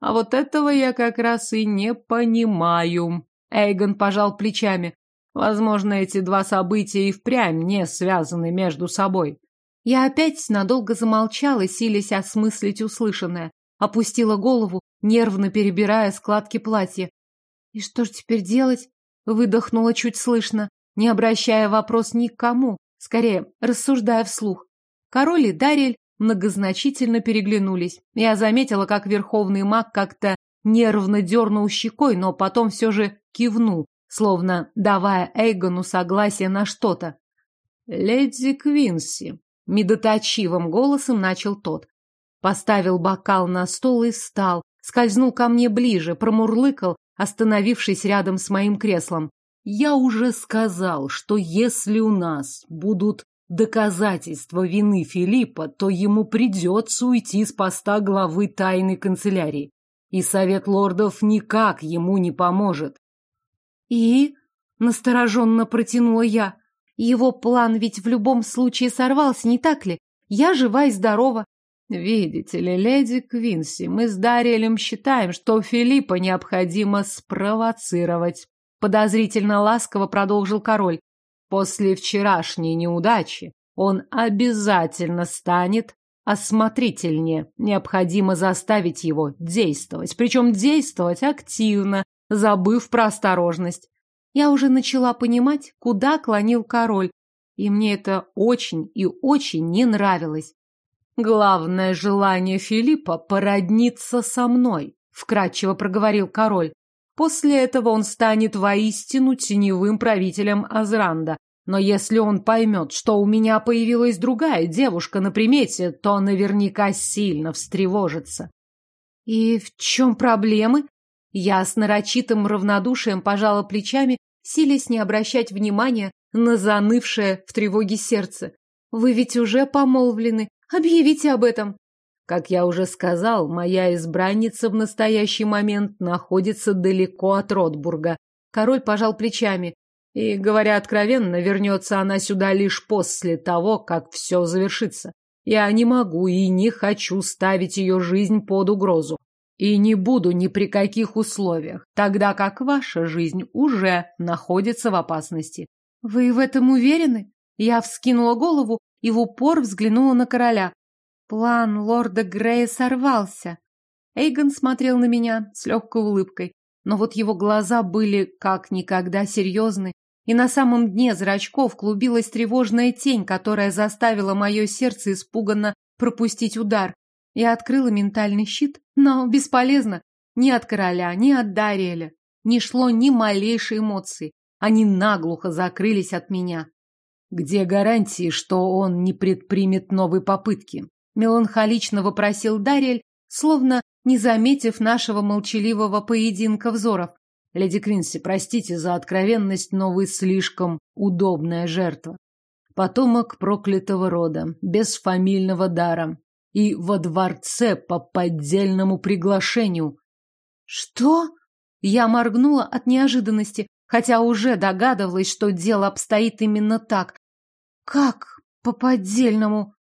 А вот этого я как раз и не понимаю. Эйгон пожал плечами. Возможно, эти два события и впрямь не связаны между собой. Я опять надолго замолчала, силясь осмыслить услышанное. Опустила голову, нервно перебирая складки платья. И что ж теперь делать? Выдохнула чуть слышно, не обращая вопрос ни к кому, скорее рассуждая вслух. Король и Дарель многозначительно переглянулись. Я заметила, как верховный маг как-то нервно дернул щекой, но потом все же кивнул, словно давая Эйгону согласие на что-то. «Леди Квинси», — медоточивым голосом начал тот. Поставил бокал на стол и встал, скользнул ко мне ближе, промурлыкал, остановившись рядом с моим креслом. «Я уже сказал, что если у нас будут доказательства вины Филиппа, то ему придется уйти с поста главы тайной канцелярии, и Совет лордов никак ему не поможет». «И?» — настороженно протянула я. «Его план ведь в любом случае сорвался, не так ли? Я жива и здорова, Видите ли, леди Квинси, мы с Дариэлем считаем, что Филиппа необходимо спровоцировать. Подозрительно ласково продолжил король. После вчерашней неудачи он обязательно станет осмотрительнее. Необходимо заставить его действовать, причем действовать активно, забыв про осторожность. Я уже начала понимать, куда клонил король, и мне это очень и очень не нравилось. Главное желание Филиппа – породниться со мной, вкратчиво проговорил король. После этого он станет воистину теневым правителем Азранда. Но если он поймет, что у меня появилась другая девушка на примете, то наверняка сильно встревожится. И в чем проблемы? Я с нарочитым равнодушием пожала плечами, силясь не обращать внимания на занывшее в тревоге сердце. Вы ведь уже помолвлены, Объявите об этом!» Как я уже сказал, моя избранница в настоящий момент находится далеко от Ротбурга. Король пожал плечами. И, говоря откровенно, вернется она сюда лишь после того, как все завершится. Я не могу и не хочу ставить ее жизнь под угрозу. И не буду ни при каких условиях, тогда как ваша жизнь уже находится в опасности. Вы в этом уверены? И в упор взглянул на короля. План лорда Грея сорвался. Эйгон смотрел на меня с легкой улыбкой, но вот его глаза были как никогда серьезны, и на самом дне зрачков клубилась тревожная тень, которая заставила мое сердце испуганно пропустить удар. Я открыла ментальный щит, но бесполезно. Ни от короля, ни от Дариэля не шло ни малейшей эмоции. Они наглухо закрылись от меня. Где гарантии, что он не предпримет новой попытки? Меланхолично вопросил Дарель, словно не заметив нашего молчаливого поединка взоров. Леди Квинси, простите за откровенность, но вы слишком удобная жертва. Потомок проклятого рода, без фамильного дара. И во дворце по поддельному приглашению. Что? Я моргнула от неожиданности, хотя уже догадывалась, что дело обстоит именно так. Как по-поддельному?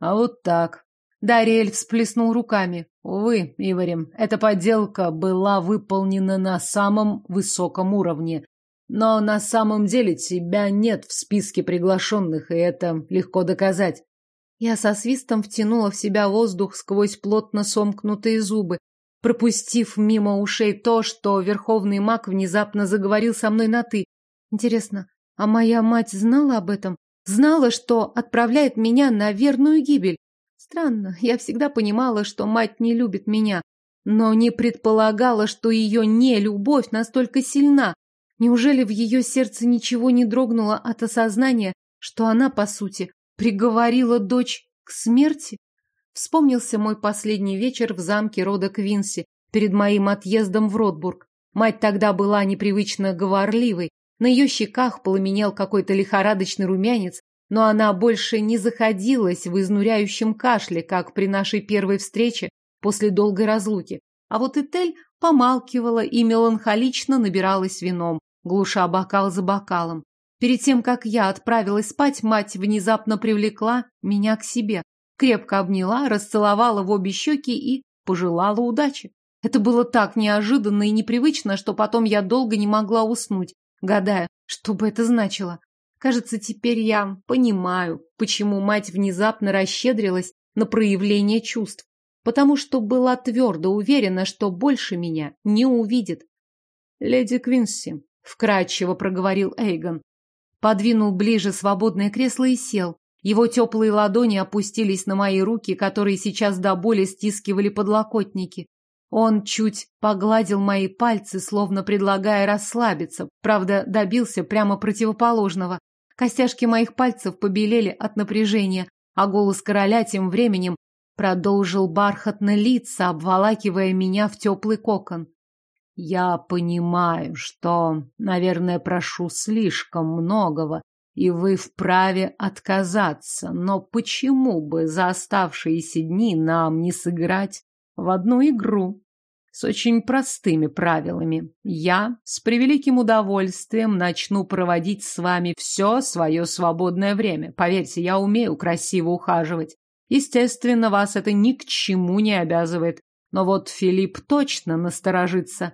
А вот так. Дариэль всплеснул руками. Увы, Иварим, эта подделка была выполнена на самом высоком уровне. Но на самом деле тебя нет в списке приглашенных, и это легко доказать. Я со свистом втянула в себя воздух сквозь плотно сомкнутые зубы пропустив мимо ушей то, что верховный маг внезапно заговорил со мной на «ты». Интересно, а моя мать знала об этом? Знала, что отправляет меня на верную гибель? Странно, я всегда понимала, что мать не любит меня, но не предполагала, что ее нелюбовь настолько сильна. Неужели в ее сердце ничего не дрогнуло от осознания, что она, по сути, приговорила дочь к смерти? Вспомнился мой последний вечер в замке рода Квинси перед моим отъездом в Ротбург. Мать тогда была непривычно говорливой, на ее щеках пламенел какой-то лихорадочный румянец, но она больше не заходилась в изнуряющем кашле, как при нашей первой встрече после долгой разлуки. А вот Этель помалкивала и меланхолично набиралась вином, глуша бокал за бокалом. Перед тем, как я отправилась спать, мать внезапно привлекла меня к себе крепко обняла, расцеловала в обе щеки и пожелала удачи. Это было так неожиданно и непривычно, что потом я долго не могла уснуть, гадая, что бы это значило. Кажется, теперь я понимаю, почему мать внезапно расщедрилась на проявление чувств, потому что была твердо уверена, что больше меня не увидит. «Леди Квинси», — вкрадчиво проговорил Эйгон, подвинул ближе свободное кресло и сел, его теплые ладони опустились на мои руки, которые сейчас до боли стискивали подлокотники. Он чуть погладил мои пальцы, словно предлагая расслабиться, правда, добился прямо противоположного. Костяшки моих пальцев побелели от напряжения, а голос короля тем временем продолжил бархатно литься, обволакивая меня в теплый кокон. Я понимаю, что, наверное, прошу слишком многого, и вы вправе отказаться, но почему бы за оставшиеся дни нам не сыграть в одну игру с очень простыми правилами? Я с превеликим удовольствием начну проводить с вами все свое свободное время. Поверьте, я умею красиво ухаживать. Естественно, вас это ни к чему не обязывает. Но вот Филипп точно насторожится.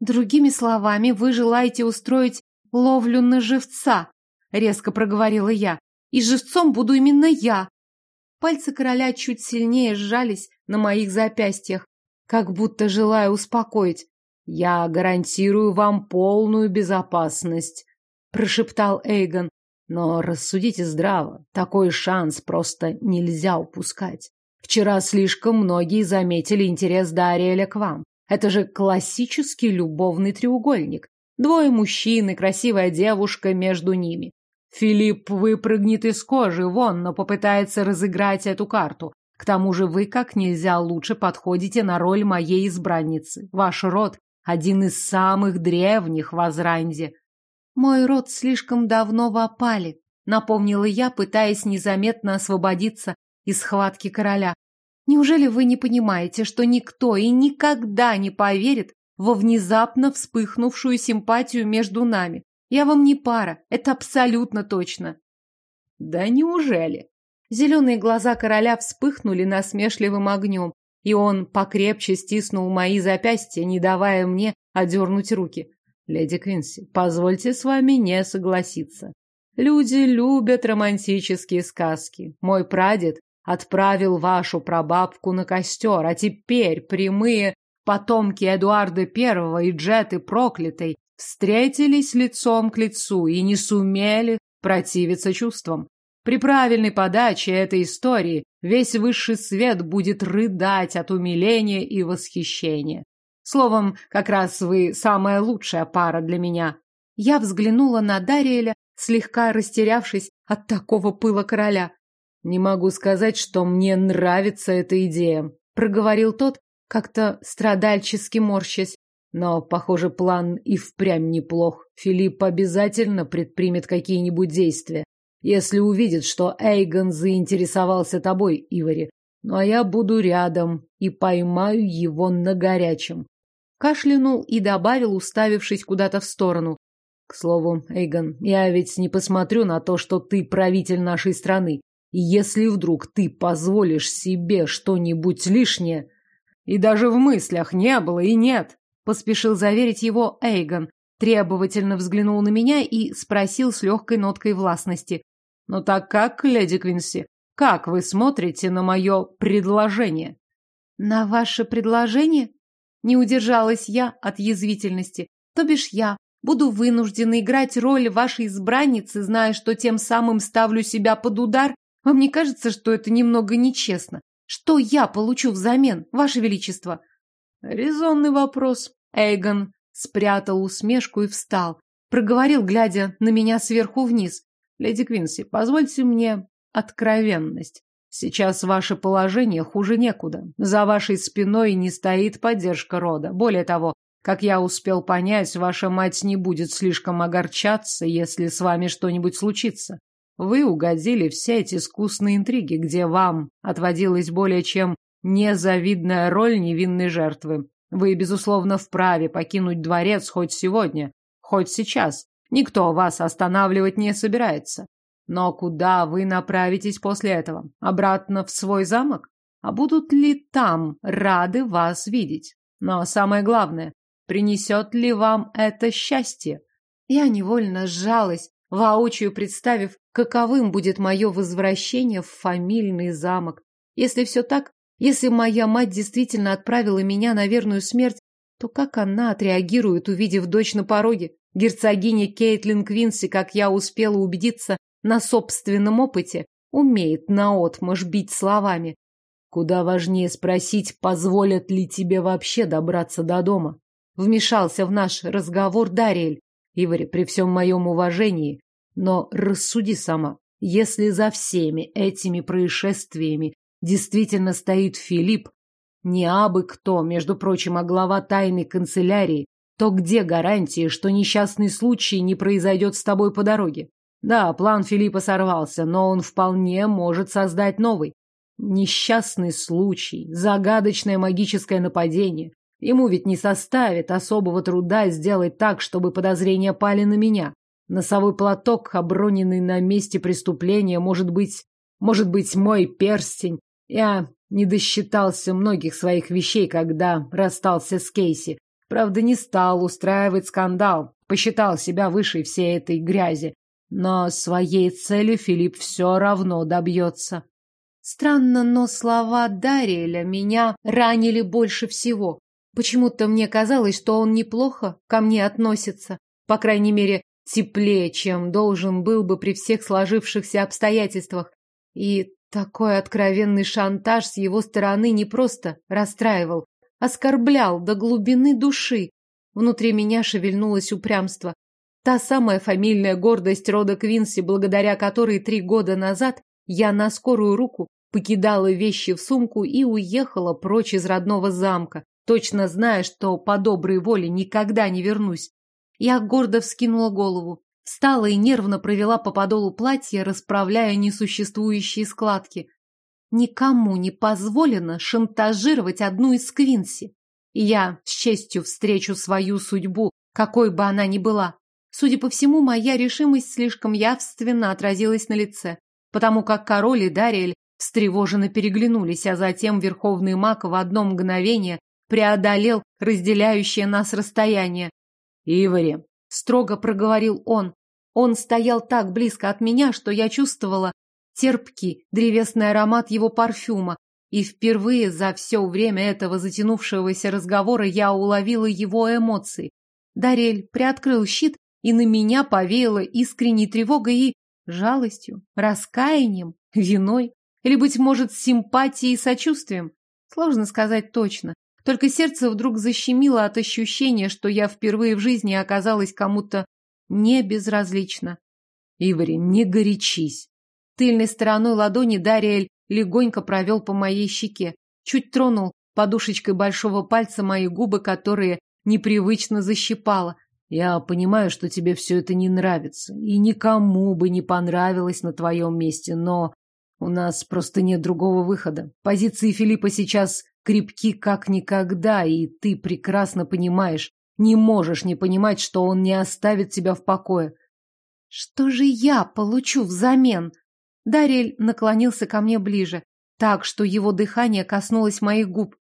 Другими словами, вы желаете устроить ловлю на живца, резко проговорила я. И живцом буду именно я. Пальцы короля чуть сильнее сжались на моих запястьях, как будто желая успокоить. Я гарантирую вам полную безопасность, прошептал Эйгон. Но рассудите здраво, такой шанс просто нельзя упускать. Вчера слишком многие заметили интерес Дариэля к вам. Это же классический любовный треугольник. Двое мужчин и красивая девушка между ними. Филипп, выпрыгнет из кожи вон, но попытается разыграть эту карту. К тому же вы как нельзя лучше подходите на роль моей избранницы. Ваш род – один из самых древних в Азранде. Мой род слишком давно в опале, напомнила я, пытаясь незаметно освободиться из схватки короля. Неужели вы не понимаете, что никто и никогда не поверит во внезапно вспыхнувшую симпатию между нами? Я вам не пара, это абсолютно точно. Да неужели? Зеленые глаза короля вспыхнули насмешливым огнем, и он покрепче стиснул мои запястья, не давая мне одернуть руки. Леди Квинси, позвольте с вами не согласиться. Люди любят романтические сказки. Мой прадед отправил вашу прабабку на костер, а теперь прямые потомки Эдуарда I и Джеты проклятой встретились лицом к лицу и не сумели противиться чувствам. При правильной подаче этой истории весь высший свет будет рыдать от умиления и восхищения. Словом, как раз вы самая лучшая пара для меня. Я взглянула на Дариэля, слегка растерявшись от такого пыла короля. «Не могу сказать, что мне нравится эта идея», — проговорил тот, как-то страдальчески морщась. Но, похоже, план и впрямь неплох. Филипп обязательно предпримет какие-нибудь действия, если увидит, что Эйгон заинтересовался тобой, Ивари. Ну а я буду рядом и поймаю его на горячем. Кашлянул и добавил, уставившись куда-то в сторону. К слову, Эйгон, я ведь не посмотрю на то, что ты правитель нашей страны. И если вдруг ты позволишь себе что-нибудь лишнее... И даже в мыслях не было и нет. поспешил заверить его Эйгон, требовательно взглянул на меня и спросил с легкой ноткой властности. «Ну так как, леди Квинси, как вы смотрите на мое предложение?» «На ваше предложение?» Не удержалась я от язвительности. То бишь я буду вынуждена играть роль вашей избранницы, зная, что тем самым ставлю себя под удар вам не кажется, что это немного нечестно? Что я получу взамен, Ваше Величество? Резонный вопрос. Эйгон спрятал усмешку и встал. Проговорил, глядя на меня сверху вниз. «Леди Квинси, позвольте мне откровенность. Сейчас ваше положение хуже некуда. За вашей спиной не стоит поддержка рода. Более того, как я успел понять, ваша мать не будет слишком огорчаться, если с вами что-нибудь случится. Вы угодили все эти искусные интриги, где вам отводилась более чем незавидная роль невинной жертвы. Вы Выбезусловно, вправе покинуть дворец хоть сегодня, хоть сейчас. Никто вас останавливать не собирается. Но куда вы направитесь после этого? Обратно в свой замок? А будут ли там рады вас видеть? Но самое главное, принесет ли вам это счастье? Я невольно сжалась, воочию представив, каковым будет мое возвращение в фамильный замок. Если все так, если моя мать действительно отправила меня на верную смерть, то как она отреагирует, увидев дочь на пороге? Герцогиня Кейтлин Квинси, как я успела убедиться на собственном опыте, умеет наотмашь бить словами. Куда важнее спросить, позволят ли тебе вообще добраться до дома. Вмешался в наш разговор Дариэль. Ивари, при всем моем уважении, но рассуди сама. Если за всеми этими происшествиями действительно стоит Филипп, не абы кто, между прочим, а глава тайной канцелярии, то где гарантии, что несчастный случай не произойдет с тобой по дороге? Да, план Филиппа сорвался, но он вполне может создать новый. Несчастный случай, загадочное магическое нападение. Ему ведь не составит особого труда сделать так, чтобы подозрения пали на меня. Носовой платок, оброненный на месте преступления, может быть, может быть мой перстень, Я не досчитался многих своих вещей, когда расстался с Кейси. Правда, не стал устраивать скандал, посчитал себя выше всей этой грязи. Но своей цели Филипп все равно добьется. Странно, но слова Дариэля меня ранили больше всего. Почему-то мне казалось, что он неплохо ко мне относится. По крайней мере, теплее, чем должен был бы при всех сложившихся обстоятельствах. И Такой откровенный шантаж с его стороны не просто расстраивал, оскорблял до глубины души. Внутри меня шевельнулось упрямство. Та самая фамильная гордость рода Квинси, благодаря которой три года назад я на скорую руку покидала вещи в сумку и уехала прочь из родного замка, точно зная, что по доброй воле никогда не вернусь. Я гордо вскинула голову встала и нервно провела по подолу платья, расправляя несуществующие складки. Никому не позволено шантажировать одну из Квинси. И я с честью встречу свою судьбу, какой бы она ни была. Судя по всему, моя решимость слишком явственно отразилась на лице, потому как король и Дариэль встревоженно переглянулись, а затем верховный маг в одно мгновение преодолел разделяющее нас расстояние. «Ивари, строго проговорил он. Он стоял так близко от меня, что я чувствовала терпкий древесный аромат его парфюма, и впервые за все время этого затянувшегося разговора я уловила его эмоции. Дарель приоткрыл щит, и на меня повеяло искренней тревогой и жалостью, раскаянием, виной, или, быть может, симпатией и сочувствием. Сложно сказать точно. Только сердце вдруг защемило от ощущения, что я впервые в жизни оказалась кому-то не безразлична. Ивари, не горячись. Тыльной стороной ладони Дариэль легонько провел по моей щеке, чуть тронул подушечкой большого пальца мои губы, которые непривычно защипало. Я понимаю, что тебе все это не нравится, и никому бы не понравилось на твоем месте, но у нас просто нет другого выхода. Позиции Филиппа сейчас крепки как никогда, и ты прекрасно понимаешь, не можешь не понимать, что он не оставит тебя в покое. Что же я получу взамен? Дарель наклонился ко мне ближе, так что его дыхание коснулось моих губ.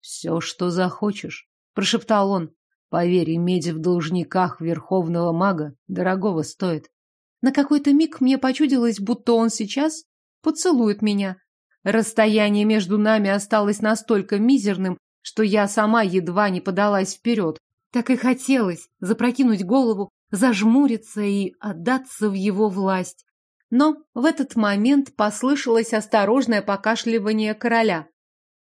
Все, что захочешь, прошептал он. Поверь, медь в должниках верховного мага дорогого стоит. На какой-то миг мне почудилось, будто он сейчас поцелует меня. Расстояние между нами осталось настолько мизерным, что я сама едва не подалась вперед. Так и хотелось запрокинуть голову, зажмуриться и отдаться в его власть. Но в этот момент послышалось осторожное покашливание короля.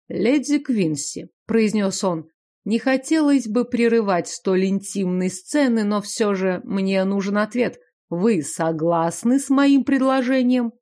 «Леди Квинси», — произнес он, — «не хотелось бы прерывать столь интимной сцены, но все же мне нужен ответ. Вы согласны с моим предложением?»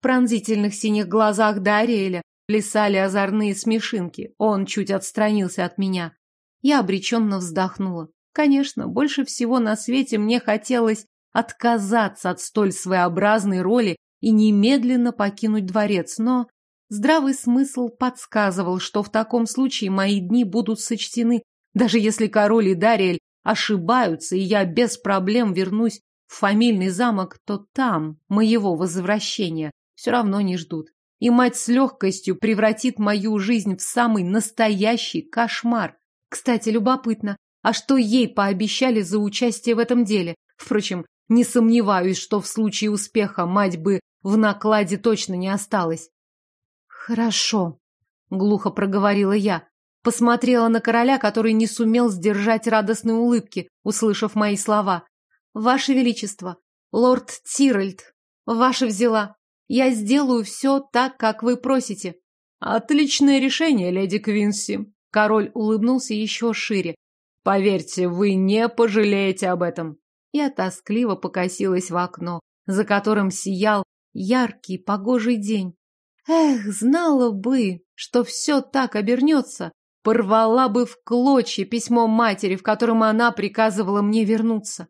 пронзительных синих глазах Дариэля плясали озорные смешинки. Он чуть отстранился от меня. Я обреченно вздохнула. Конечно, больше всего на свете мне хотелось отказаться от столь своеобразной роли и немедленно покинуть дворец, но здравый смысл подсказывал, что в таком случае мои дни будут сочтены, даже если король и Дариэль ошибаются, и я без проблем вернусь в фамильный замок, то там моего возвращения все равно не ждут. И мать с легкостью превратит мою жизнь в самый настоящий кошмар. Кстати, любопытно, а что ей пообещали за участие в этом деле? Впрочем, не сомневаюсь, что в случае успеха мать бы в накладе точно не осталась. Хорошо, глухо проговорила я. Посмотрела на короля, который не сумел сдержать радостной улыбки, услышав мои слова. Ваше Величество, лорд Тиральд, ваша взяла. Я сделаю все так, как вы просите. Отличное решение, леди Квинси. Король улыбнулся еще шире. Поверьте, вы не пожалеете об этом. Я тоскливо покосилась в окно, за которым сиял яркий погожий день. Эх, знала бы, что все так обернется, порвала бы в клочья письмо матери, в котором она приказывала мне вернуться.